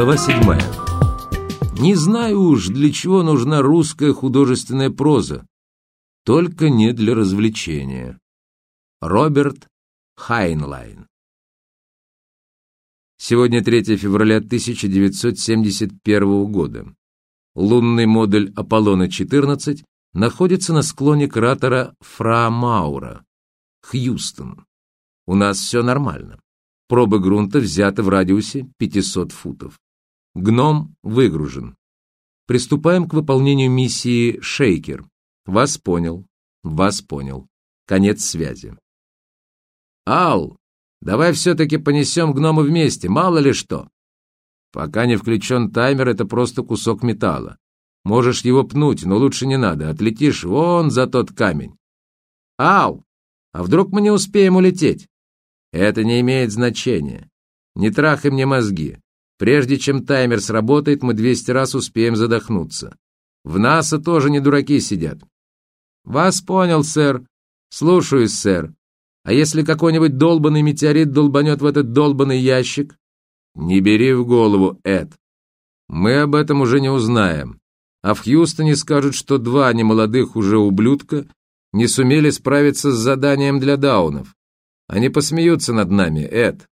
Глава седьмая. Не знаю уж, для чего нужна русская художественная проза. Только не для развлечения. Роберт Хайнлайн. Сегодня 3 февраля 1971 года. Лунный модуль Аполлона-14 находится на склоне кратера Фра Маура, Хьюстон. У нас все нормально. Пробы грунта взяты в радиусе 500 футов. Гном выгружен. Приступаем к выполнению миссии «Шейкер». Вас понял. Вас понял. Конец связи. Ал, давай все-таки понесем гнома вместе, мало ли что. Пока не включен таймер, это просто кусок металла. Можешь его пнуть, но лучше не надо, отлетишь вон за тот камень. Ал, а вдруг мы не успеем улететь? Это не имеет значения. Не трахай мне мозги. Прежде чем таймер сработает, мы 200 раз успеем задохнуться. В НАСА тоже не дураки сидят. Вас понял, сэр. Слушаюсь, сэр. А если какой-нибудь долбанный метеорит долбанет в этот долбанный ящик? Не бери в голову, Эд. Мы об этом уже не узнаем. А в Хьюстоне скажут, что два немолодых уже ублюдка не сумели справиться с заданием для даунов. Они посмеются над нами, Эд.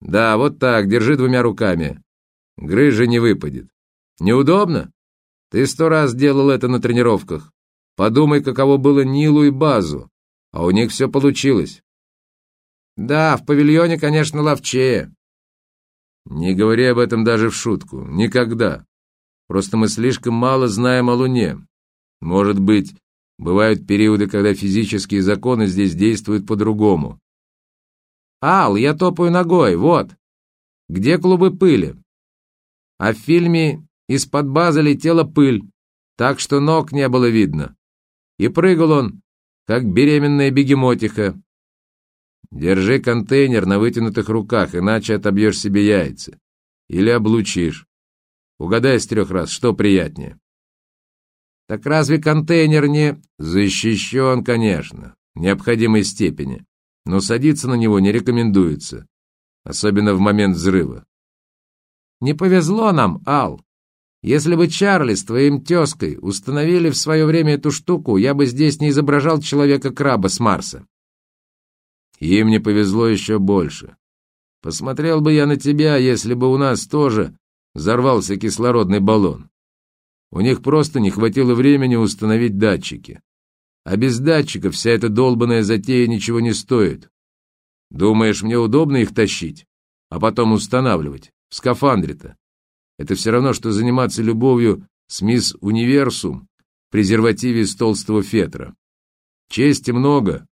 Да, вот так, держи двумя руками. Грыжа не выпадет. Неудобно? Ты сто раз делал это на тренировках. Подумай, каково было Нилу и Базу. А у них все получилось. Да, в павильоне, конечно, ловчее. Не говори об этом даже в шутку. Никогда. Просто мы слишком мало знаем о Луне. Может быть, бывают периоды, когда физические законы здесь действуют по-другому. «Ал, я топаю ногой, вот! Где клубы пыли?» А в фильме из-под базы летела пыль, так что ног не было видно. И прыгал он, как беременная бегемотиха. Держи контейнер на вытянутых руках, иначе отобьешь себе яйца. Или облучишь. Угадай с трех раз, что приятнее. Так разве контейнер не... Защищен, конечно, в необходимой степени но садиться на него не рекомендуется, особенно в момент взрыва. «Не повезло нам, Ал. Если бы Чарли с твоим тезкой установили в свое время эту штуку, я бы здесь не изображал человека-краба с Марса». «Им не повезло еще больше. Посмотрел бы я на тебя, если бы у нас тоже взорвался кислородный баллон. У них просто не хватило времени установить датчики. А без датчиков вся эта долбанная затея ничего не стоит. Думаешь, мне удобно их тащить, а потом устанавливать? В скафандре-то. Это все равно, что заниматься любовью с мисс Универсум в презервативе из толстого фетра. Чести много,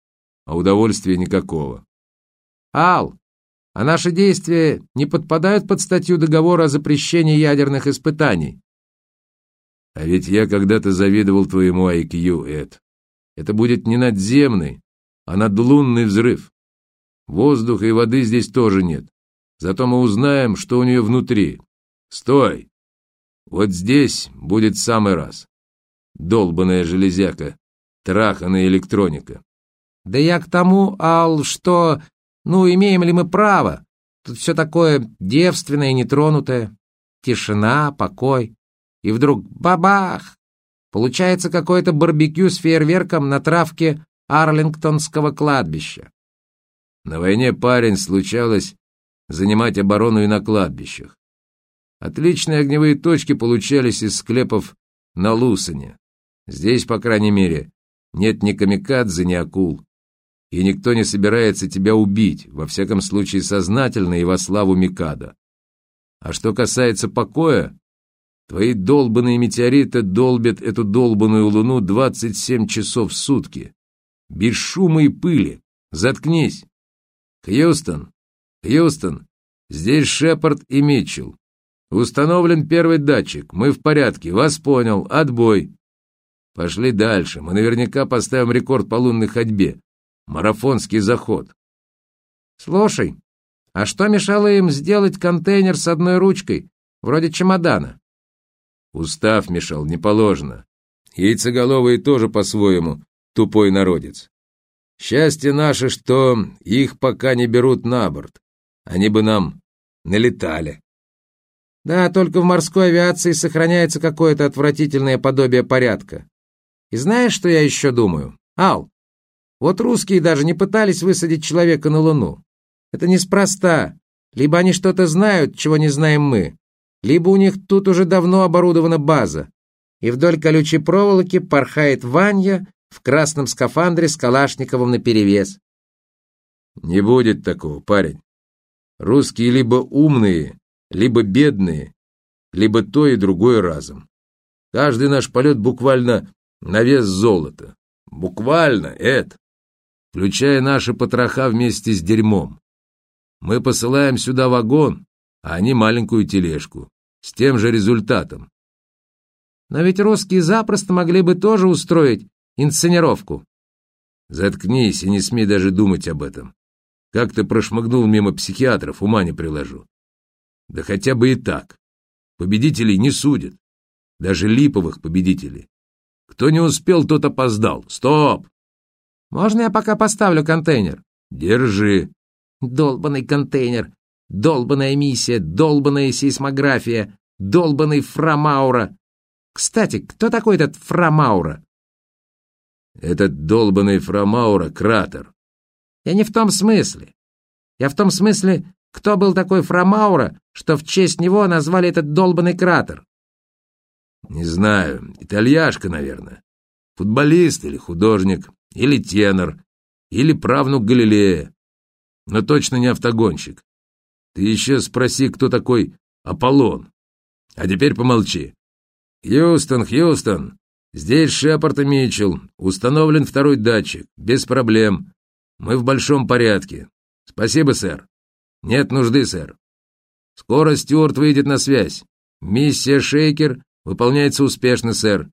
а удовольствия никакого. Ал, а наши действия не подпадают под статью договора о запрещении ядерных испытаний? А ведь я когда-то завидовал твоему IQ, Эд. Это будет не надземный, а надлунный взрыв. Воздуха и воды здесь тоже нет. Зато мы узнаем, что у нее внутри. Стой! Вот здесь будет самый раз. Долбаная железяка, траханая электроника. Да я к тому, Ал, что... Ну, имеем ли мы право? Тут все такое девственное и нетронутое. Тишина, покой. И вдруг бабах! Получается какое-то барбекю с фейерверком на травке Арлингтонского кладбища. На войне парень случалось занимать оборону и на кладбищах. Отличные огневые точки получались из склепов на Лусане. Здесь, по крайней мере, нет ни камикадзе, ни акул. И никто не собирается тебя убить, во всяком случае сознательно и во славу Микада. А что касается покоя, Твои долбанные метеориты долбят эту долбанную луну 27 часов в сутки. Без шума и пыли. Заткнись. Хьюстон, Хьюстон, здесь Шепард и Митчелл. Установлен первый датчик. Мы в порядке. Вас понял. Отбой. Пошли дальше. Мы наверняка поставим рекорд по лунной ходьбе. Марафонский заход. Слушай, а что мешало им сделать контейнер с одной ручкой, вроде чемодана? Устав мешал, не положено. Яйцеголовые тоже по-своему тупой народец. Счастье наше, что их пока не берут на борт. Они бы нам налетали. Да, только в морской авиации сохраняется какое-то отвратительное подобие порядка. И знаешь, что я еще думаю? Ал, вот русские даже не пытались высадить человека на Луну. Это неспроста. Либо они что-то знают, чего не знаем мы, либо у них тут уже давно оборудована база, и вдоль колючей проволоки порхает Ванья в красном скафандре с Калашниковым наперевес. Не будет такого, парень. Русские либо умные, либо бедные, либо то и другое разом. Каждый наш полет буквально на вес золота. Буквально, Эд. Включая наши потроха вместе с дерьмом. Мы посылаем сюда вагон, а они маленькую тележку. С тем же результатом. Но ведь русские запросто могли бы тоже устроить инсценировку. Заткнись и не смей даже думать об этом. Как ты прошмыгнул мимо психиатров, ума не приложу. Да хотя бы и так. Победителей не судят. Даже липовых победителей. Кто не успел, тот опоздал. Стоп! Можно я пока поставлю контейнер? Держи. Долбанный контейнер. Долбаная миссия, долбаная сейсмография, долбанный Фрамаура. Кстати, кто такой этот Фрамаура? Этот долбанный Фрамаура — кратер. Я не в том смысле. Я в том смысле, кто был такой Фрамаура, что в честь него назвали этот долбанный кратер. Не знаю, итальяшка, наверное. Футболист или художник, или тенор, или правнук Галилея. Но точно не автогонщик. Ты еще спроси, кто такой Аполлон. А теперь помолчи. «Хьюстон, Хьюстон, здесь Шепард Митчелл. Установлен второй датчик. Без проблем. Мы в большом порядке. Спасибо, сэр. Нет нужды, сэр. Скоро Стюарт выйдет на связь. Миссия Шейкер выполняется успешно, сэр.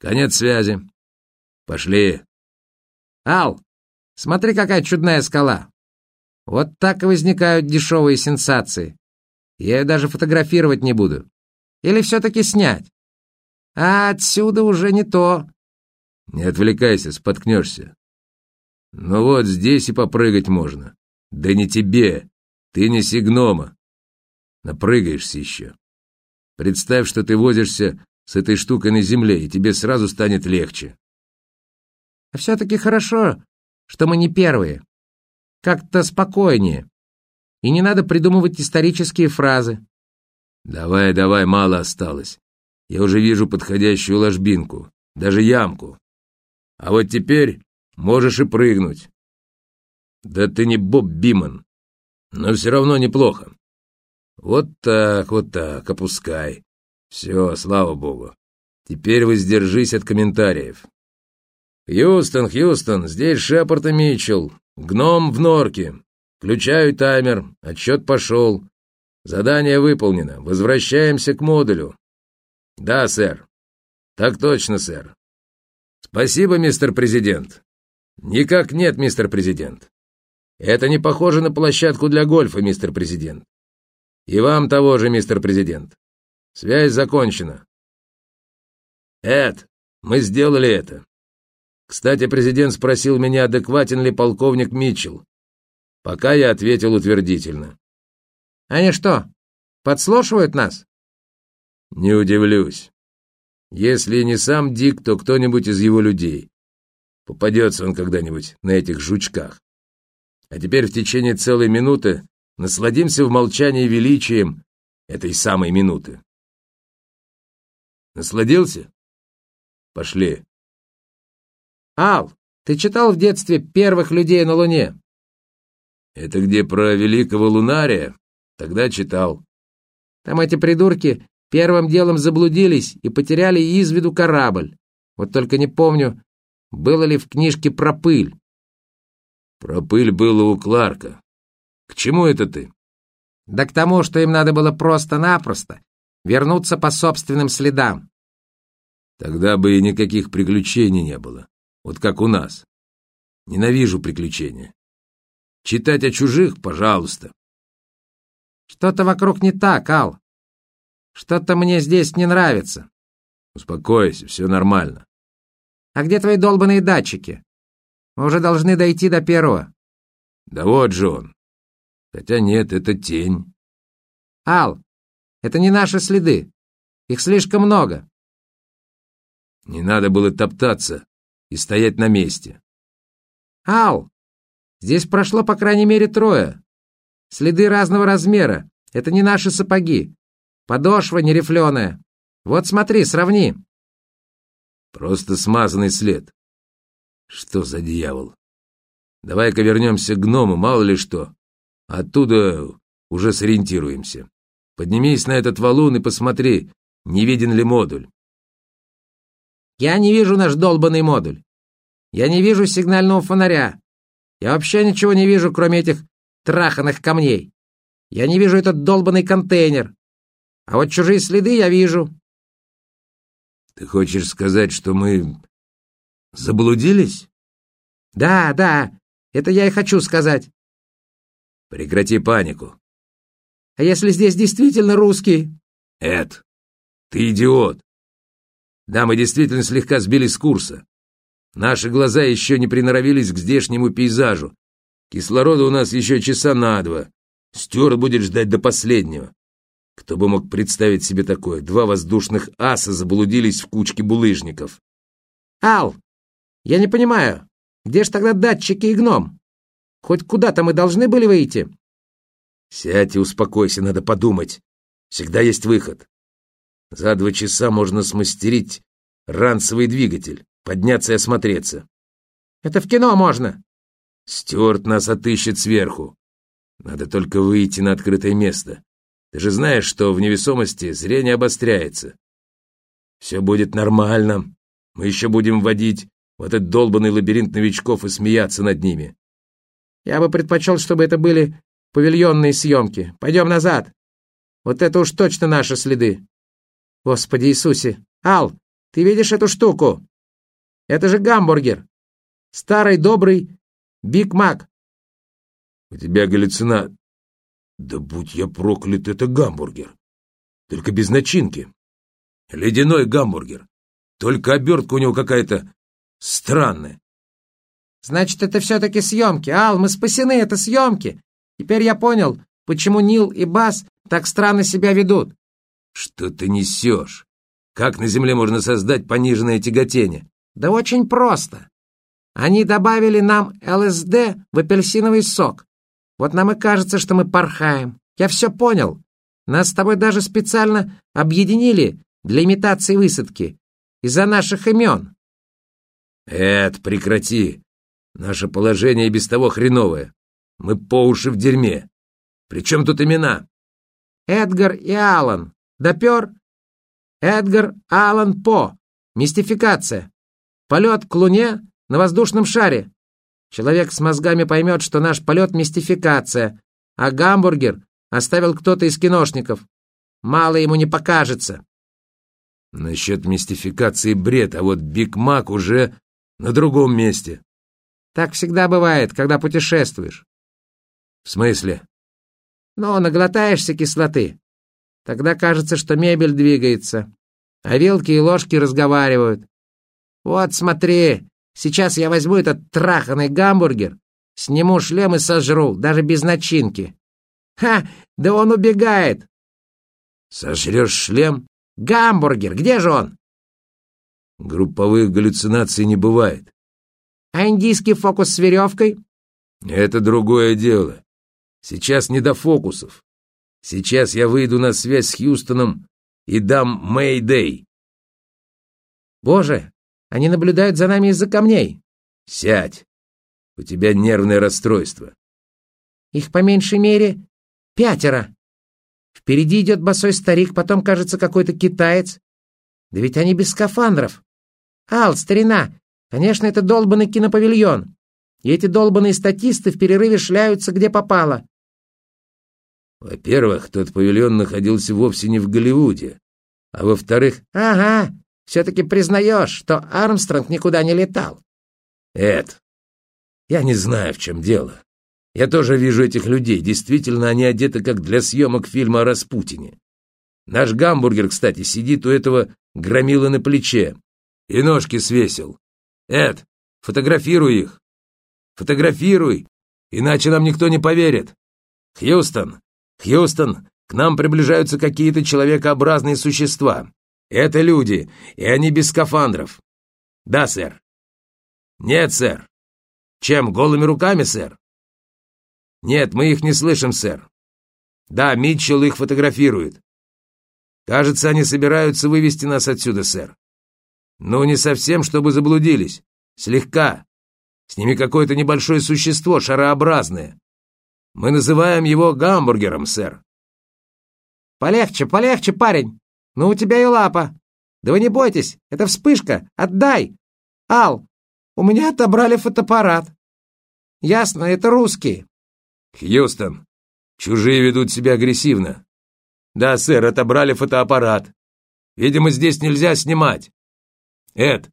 Конец связи. Пошли. Ал, смотри, какая чудная скала. Вот так и возникают дешевые сенсации. Я ее даже фотографировать не буду. Или все-таки снять? А отсюда уже не то. Не отвлекайся, споткнешься. Ну вот здесь и попрыгать можно. Да не тебе, ты не сигнома. Напрыгаешься еще. Представь, что ты возишься с этой штукой на земле, и тебе сразу станет легче. А все-таки хорошо, что мы не первые. Как-то спокойнее. И не надо придумывать исторические фразы. Давай, давай, мало осталось. Я уже вижу подходящую ложбинку, даже ямку. А вот теперь можешь и прыгнуть. Да ты не Боб Биман, но все равно неплохо. Вот так, вот так, опускай. Все, слава богу. Теперь воздержись от комментариев. «Хьюстон, Хьюстон, здесь Шепард и Митчелл. Гном в норке. Включаю таймер. Отчет пошел. Задание выполнено. Возвращаемся к модулю. «Да, сэр». «Так точно, сэр». «Спасибо, мистер президент». «Никак нет, мистер президент. Это не похоже на площадку для гольфа, мистер президент. И вам того же, мистер президент. Связь закончена». «Эд, мы сделали это. Кстати, президент спросил меня, адекватен ли полковник Митчелл. Пока я ответил утвердительно. «Они что, подслушивают нас?» Не удивлюсь. Если не сам Дик, то кто-нибудь из его людей. Попадется он когда-нибудь на этих жучках. А теперь в течение целой минуты насладимся в молчании величием этой самой минуты. Насладился? Пошли. Ал, ты читал в детстве первых людей на Луне? Это где про великого лунария? Тогда читал. Там эти придурки Первым делом заблудились и потеряли из виду корабль. Вот только не помню, было ли в книжке про пыль. Про пыль было у Кларка. К чему это ты? Да к тому, что им надо было просто-напросто вернуться по собственным следам. Тогда бы и никаких приключений не было. Вот как у нас. Ненавижу приключения. Читать о чужих, пожалуйста. Что-то вокруг не так, Ал. Что-то мне здесь не нравится. Успокойся, все нормально. А где твои долбанные датчики? Мы уже должны дойти до первого. Да вот же он. Хотя нет, это тень. Ал, Это не наши следы. Их слишком много. Не надо было топтаться и стоять на месте. Ал, здесь прошло по крайней мере трое. Следы разного размера. Это не наши сапоги. Подошва не рифленая. Вот смотри, сравни. Просто смазанный след. Что за дьявол? Давай-ка вернемся к гному, мало ли что. Оттуда уже сориентируемся. Поднимись на этот валун и посмотри, не виден ли модуль. Я не вижу наш долбанный модуль. Я не вижу сигнального фонаря. Я вообще ничего не вижу, кроме этих траханных камней. Я не вижу этот долбанный контейнер. А вот чужие следы я вижу. Ты хочешь сказать, что мы заблудились? Да, да, это я и хочу сказать. Прекрати панику. А если здесь действительно русский? Эд, ты идиот. Да, мы действительно слегка сбили с курса. Наши глаза еще не приноровились к здешнему пейзажу. Кислорода у нас еще часа на два. Стюарт будет ждать до последнего. Кто бы мог представить себе такое? Два воздушных аса заблудились в кучке булыжников. Ал, я не понимаю, где ж тогда датчики и гном? Хоть куда-то мы должны были выйти? Сядь и успокойся, надо подумать. Всегда есть выход. За два часа можно смастерить ранцевый двигатель, подняться и осмотреться. Это в кино можно. Стюарт нас отыщет сверху. Надо только выйти на открытое место. Ты же знаешь, что в невесомости зрение обостряется. Все будет нормально. Мы еще будем вводить в этот долбанный лабиринт новичков и смеяться над ними. Я бы предпочел, чтобы это были павильонные съемки. Пойдем назад. Вот это уж точно наши следы. Господи Иисусе! Ал, ты видишь эту штуку? Это же гамбургер. Старый добрый Биг Мак. У тебя галлюцина... Да будь я проклят, это гамбургер. Только без начинки. Ледяной гамбургер. Только обертка у него какая-то странная. Значит, это все-таки съемки. Ал, мы спасены, это съемки. Теперь я понял, почему Нил и Бас так странно себя ведут. Что ты несешь? Как на Земле можно создать пониженное тяготение? Да очень просто. Они добавили нам ЛСД в апельсиновый сок. Вот нам и кажется, что мы порхаем. Я все понял. Нас с тобой даже специально объединили для имитации высадки. Из-за наших имен. Эд, прекрати. Наше положение и без того хреновое. Мы по уши в дерьме. Причем тут имена? Эдгар и Алан. Допер? Эдгар Алан По. Мистификация. Полет к Луне на воздушном шаре. Человек с мозгами поймет, что наш полет — мистификация, а гамбургер оставил кто-то из киношников. Мало ему не покажется. Насчет мистификации бред, а вот Биг Мак уже на другом месте. Так всегда бывает, когда путешествуешь. В смысле? Ну, наглотаешься кислоты. Тогда кажется, что мебель двигается, а вилки и ложки разговаривают. Вот смотри, Сейчас я возьму этот траханный гамбургер, сниму шлем и сожру, даже без начинки. Ха, да он убегает. Сожрешь шлем? Гамбургер, где же он? Групповых галлюцинаций не бывает. А индийский фокус с веревкой? Это другое дело. Сейчас не до фокусов. Сейчас я выйду на связь с Хьюстоном и дам Мэйдэй. Боже, они наблюдают за нами из-за камней. Сядь. У тебя нервное расстройство. Их по меньшей мере пятеро. Впереди идет босой старик, потом, кажется, какой-то китаец. Да ведь они без скафандров. Ал, старина, конечно, это долбанный кинопавильон. И эти долбанные статисты в перерыве шляются, где попало. Во-первых, тот павильон находился вовсе не в Голливуде. А во-вторых... Ага, все-таки признаешь, что Армстронг никуда не летал. Эд, я не знаю, в чем дело. Я тоже вижу этих людей. Действительно, они одеты как для съемок фильма о Распутине. Наш гамбургер, кстати, сидит у этого громила на плече. И ножки свесил. Эд, фотографируй их. Фотографируй, иначе нам никто не поверит. Хьюстон, Хьюстон, К нам приближаются какие-то человекообразные существа. Это люди, и они без скафандров. Да, сэр. Нет, сэр. Чем, голыми руками, сэр? Нет, мы их не слышим, сэр. Да, Митчелл их фотографирует. Кажется, они собираются вывести нас отсюда, сэр. Ну, не совсем, чтобы заблудились. Слегка. С ними какое-то небольшое существо, шарообразное. Мы называем его гамбургером, сэр. Полегче, полегче, парень. Ну, у тебя и лапа. Да вы не бойтесь, это вспышка. Отдай. Ал, у меня отобрали фотоаппарат. Ясно, это русские. Хьюстон, чужие ведут себя агрессивно. Да, сэр, отобрали фотоаппарат. Видимо, здесь нельзя снимать. Эд,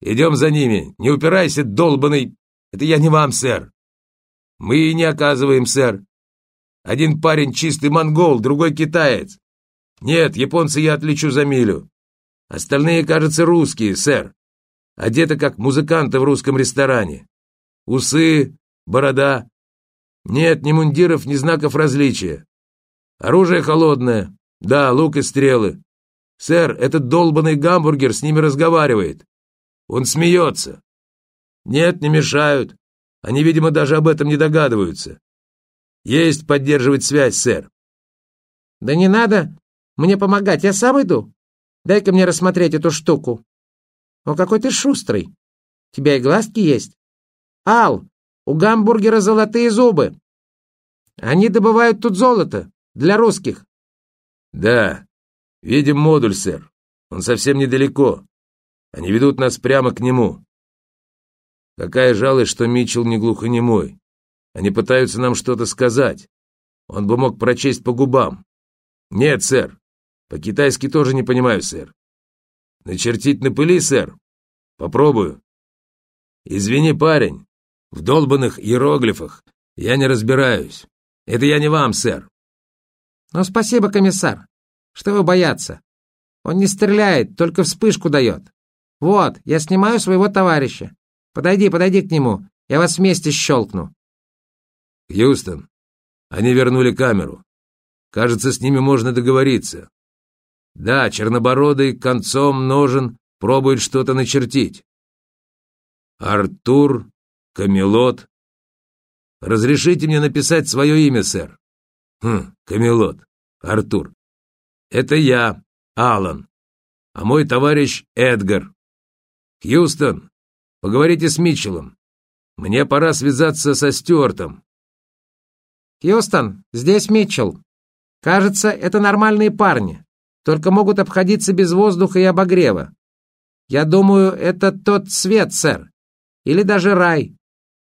идем за ними. Не упирайся, долбанный. Это я не вам, сэр. Мы и не оказываем, сэр. Один парень чистый монгол, другой китаец. Нет, японца я отличу за милю. Остальные, кажется, русские, сэр. Одеты как музыканты в русском ресторане. Усы, борода. Нет ни мундиров, ни знаков различия. Оружие холодное. Да, лук и стрелы. Сэр, этот долбанный гамбургер с ними разговаривает. Он смеется. Нет, не мешают. Они, видимо, даже об этом не догадываются. Есть поддерживать связь, сэр. Да не надо мне помогать, я сам иду. Дай-ка мне рассмотреть эту штуку. О, какой ты шустрый. У тебя и глазки есть. Ал, у гамбургера золотые зубы. Они добывают тут золото. Для русских. Да, видим модуль, сэр. Он совсем недалеко. Они ведут нас прямо к нему. Какая жалость, что Митчелл не глухонемой. Они пытаются нам что-то сказать. Он бы мог прочесть по губам. Нет, сэр. По-китайски тоже не понимаю, сэр. Начертить на пыли, сэр? Попробую. Извини, парень. В долбанных иероглифах я не разбираюсь. Это я не вам, сэр. «Ну, спасибо, комиссар. Что вы бояться? Он не стреляет, только вспышку дает. Вот, я снимаю своего товарища. Подойди, подойди к нему. Я вас вместе щелкну». «Хьюстон, они вернули камеру. Кажется, с ними можно договориться. Да, чернобородый концом ножен пробует что-то начертить. Артур, Камелот. Разрешите мне написать свое имя, сэр? Хм, Камелот. Артур. Это я, Алан, а мой товарищ Эдгар. Хьюстон, поговорите с Митчеллом. Мне пора связаться со Стюартом. Хьюстон, здесь Митчелл. Кажется, это нормальные парни, только могут обходиться без воздуха и обогрева. Я думаю, это тот свет, сэр. Или даже рай.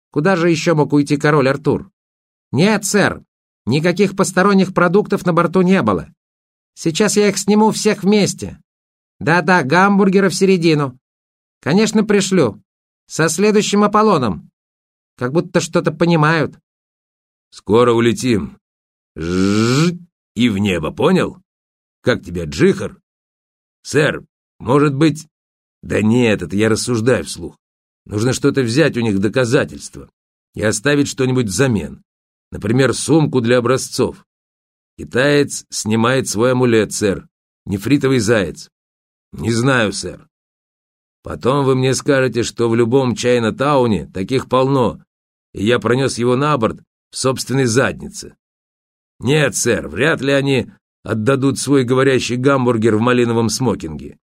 Куда же еще мог уйти король Артур? Нет, сэр, Никаких посторонних продуктов на борту не было. Сейчас я их сниму всех вместе. Да-да, гамбургера в середину. Конечно, пришлю. Со следующим Аполлоном. Как будто что-то понимают. Скоро улетим. Жжж и в небо, понял? Как тебя, Джихар? Сэр, может быть... Да нет, это я рассуждаю вслух. Нужно что-то взять у них в доказательство и оставить что-нибудь взамен. Например, сумку для образцов. Китаец снимает свой амулет, сэр. Нефритовый заяц. Не знаю, сэр. Потом вы мне скажете, что в любом Чайна-тауне таких полно, и я пронес его на борт в собственной заднице. Нет, сэр, вряд ли они отдадут свой говорящий гамбургер в малиновом смокинге.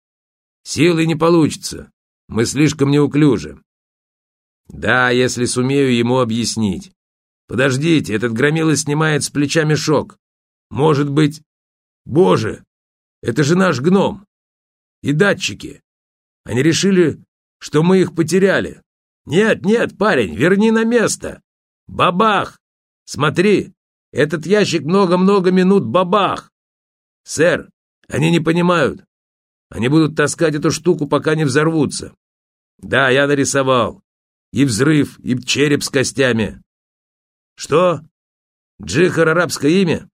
Силы не получится, мы слишком неуклюжи. Да, если сумею ему объяснить. Подождите, этот громила снимает с плеча мешок. Может быть... Боже, это же наш гном. И датчики. Они решили, что мы их потеряли. Нет, нет, парень, верни на место. Бабах! Смотри, этот ящик много-много минут бабах. Сэр, они не понимают. Они будут таскать эту штуку, пока не взорвутся. Да, я нарисовал. И взрыв, и череп с костями. «Что? Джихар арабское имя?»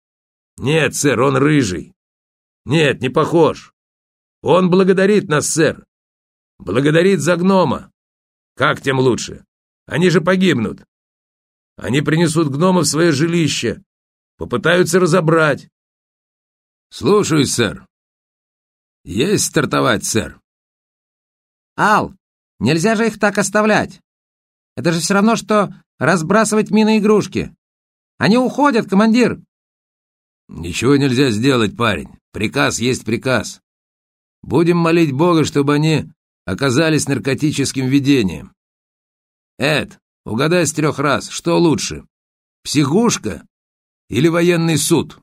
«Нет, сэр, он рыжий». «Нет, не похож. Он благодарит нас, сэр. Благодарит за гнома. Как тем лучше? Они же погибнут. Они принесут гнома в свое жилище, попытаются разобрать. Слушаюсь, сэр. Есть стартовать, сэр. Ал, нельзя же их так оставлять. Это же все равно, что разбрасывать мины-игрушки. Они уходят, командир. Ничего нельзя сделать, парень. Приказ есть приказ. Будем молить Бога, чтобы они оказались наркотическим видением. Эд, угадай с трех раз, что лучше, психушка или военный суд?